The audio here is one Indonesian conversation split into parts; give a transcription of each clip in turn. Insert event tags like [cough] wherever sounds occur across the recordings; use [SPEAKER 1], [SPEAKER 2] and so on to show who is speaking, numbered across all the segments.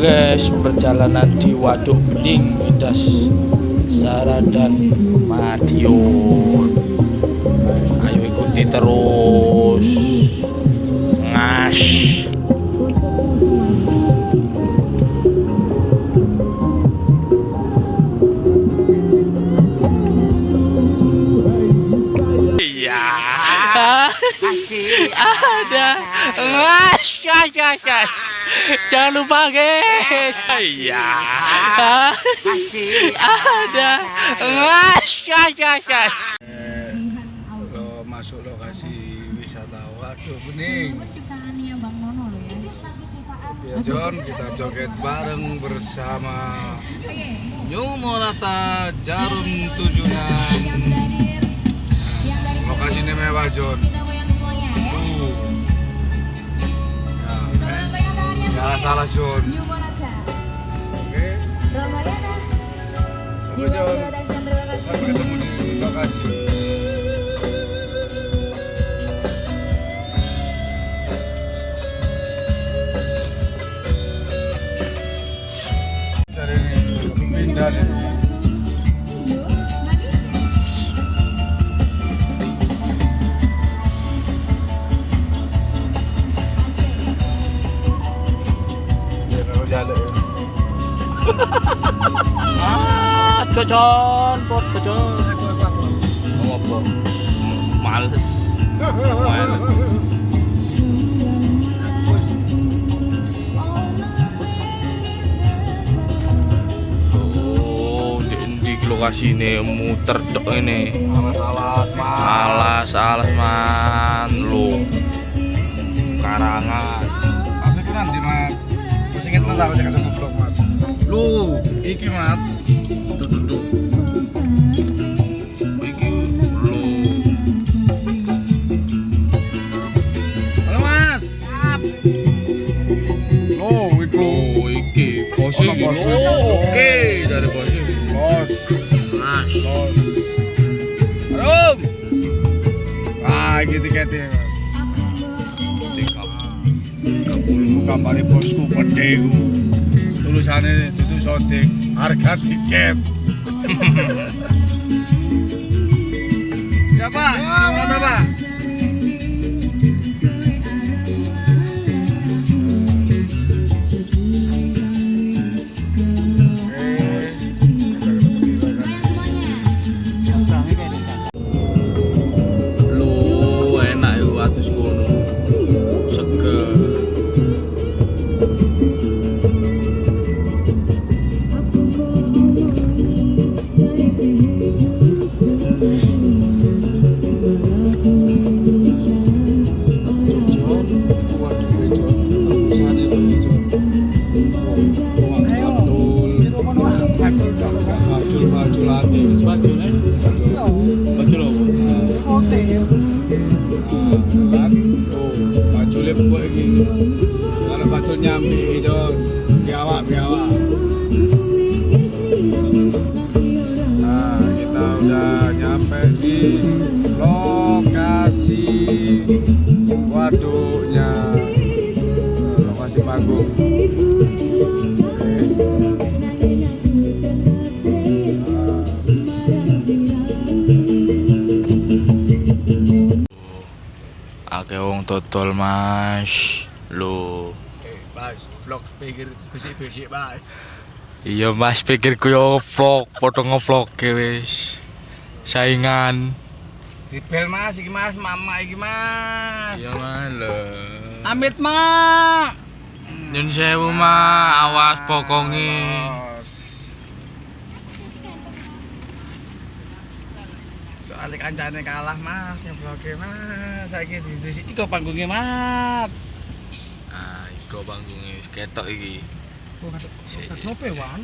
[SPEAKER 1] guys, perjalanan di Waduk Bening, Midas, Sarah dan Madiun. Ayo ikuti terus. Ngas. Iya. [laughs] Ada. Ngas, ngas, ngas, ngas. Jangan lupa guys. Iya. Ada. Ngas, ngas,
[SPEAKER 2] lo masuk lokasi wisata Waduk Bening.
[SPEAKER 3] ciptaannya ya, Bang Nono loh ya.
[SPEAKER 2] Ya John, kita joget bareng bersama New Morata Jarum Tujunan.
[SPEAKER 3] Yang dari
[SPEAKER 2] Lokasinya mewah John.
[SPEAKER 3] ya.
[SPEAKER 2] Tuh. Salah salah
[SPEAKER 3] Monata.
[SPEAKER 2] Oke,
[SPEAKER 3] Ramayana.
[SPEAKER 2] sampai. Sampai ketemu di lokasi. Pindah.
[SPEAKER 1] Ah, cocon, pot cocon. Mau apa? Males. Males. Oh, di di lokasi ini muter dok ini.
[SPEAKER 2] Mas.
[SPEAKER 1] Alas, alas man, lu. Karangan.
[SPEAKER 2] Tapi ku nanti mat. Terus inget tuh aku cek sama vlog Lu, iki mat.
[SPEAKER 1] Tuh, tuh, tuh. Iki lu.
[SPEAKER 2] Halo Mas. Lo, iku.
[SPEAKER 1] Oh, iki
[SPEAKER 2] bos.
[SPEAKER 1] Oh, oke dari posisi.
[SPEAKER 2] Bos.
[SPEAKER 1] Mas.
[SPEAKER 2] Bos. Halo. Ah, iki tiketnya Mas.
[SPEAKER 1] Tiga tiga puluh.
[SPEAKER 2] Gambare bosku gede iku. Tulisannya itu sotik harga tiket. [laughs] Siapa? Mana nyambi Jon biawak biawak nah kita udah nyampe di lokasi waduknya lokasi panggung Oke.
[SPEAKER 1] Ake wong totol mas. Lu.
[SPEAKER 2] Eh, Bas, vlog pikir bisik-bisik, Bas.
[SPEAKER 1] Iya mas pikirku yo vlog, foto ngevlog wis. Saingan.
[SPEAKER 2] Dipel Mas iki Mas, mama iki Mas.
[SPEAKER 1] Iya malah.
[SPEAKER 2] Amit mak.
[SPEAKER 1] Nyun sewu mah, awas pokongi.
[SPEAKER 2] Soalnya kancane kalah Mas, yang vlognya Mas. Saiki di di iki kok panggungnya Mat.
[SPEAKER 1] Iko panggunge ketok iki.
[SPEAKER 2] Drope wan.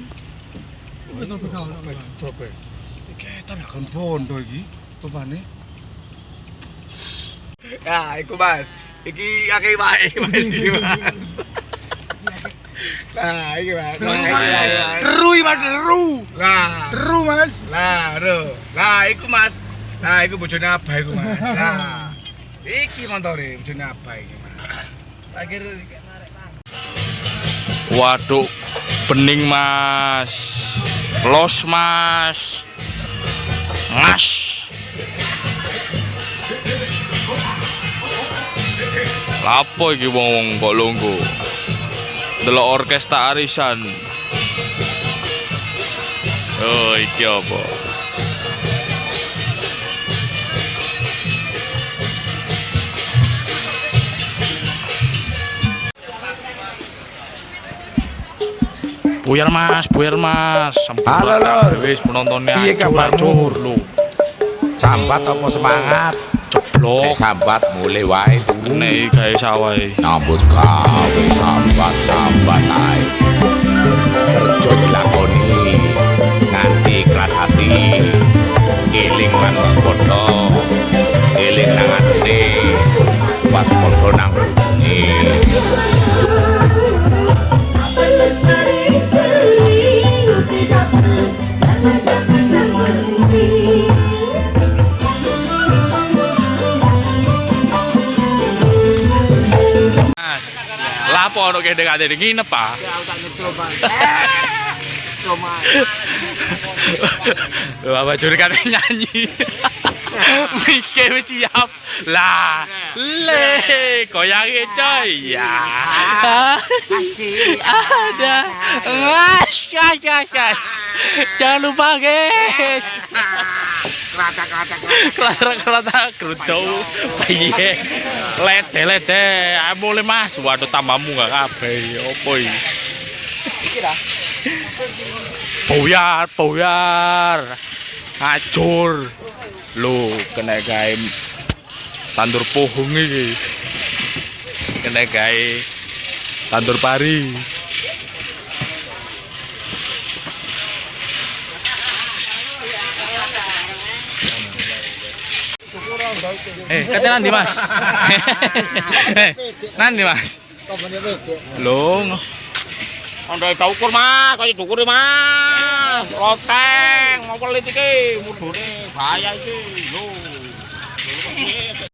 [SPEAKER 2] Drope kau drope. Iki tan akan bondo iki. Topane. Ah, iku Mas. Iki akeh wae [laughs] Mas iki Mas. Nah, iki Mas. Nah, iki, Mas.
[SPEAKER 1] Keru Mas, keru.
[SPEAKER 2] Lah,
[SPEAKER 1] Keru Mas.
[SPEAKER 2] lah, ro. Lah, iku Mas. Nah, iku bojone Abah iku Mas. Nah. [laughs] Iki montore bojone Abah iki Mas. Akhir
[SPEAKER 1] Waduh, bening mas, los mas, ngas. Lapo iki wong-wong kok lunggu? Delok orkestra arisan. Oh, iki apa? Buyar mas, buyar mas.
[SPEAKER 4] Halo, Lur.
[SPEAKER 1] Wis penontonnya
[SPEAKER 4] Piye
[SPEAKER 1] acur,
[SPEAKER 4] kabarmu?
[SPEAKER 1] acur, lho.
[SPEAKER 4] Sambat apa semangat?
[SPEAKER 1] Jeblok.
[SPEAKER 4] sambat mulai wae dulu.
[SPEAKER 1] Kene gawe sawah.
[SPEAKER 4] Nyambut gawe sambat sambat ae.
[SPEAKER 1] Ono kene kate nginep ah. Bapak juri kan nyanyi. [laughs] Mikir wis siap. Lah, le, koyange coy. Ya. Ada. Gas. Jangan lupa, guys. [laughs] Kerata-kerata gerudo. Piye? Lede, lede. Ah, Boleh, Mas. Waduh, tambahmu gak kabeh. Opo iki? Buyar, buyar. Ngacur. Lu kena gawe tandur pohon iki. Kena gawe tandur pari. Eh, kata nanti mas. [laughs] Eh, nanti mas. Lo,
[SPEAKER 5] Andai tau ukur mas, kaya dukur mas. Loteng, mau pelit iki, mudune bahaya iki. Lho.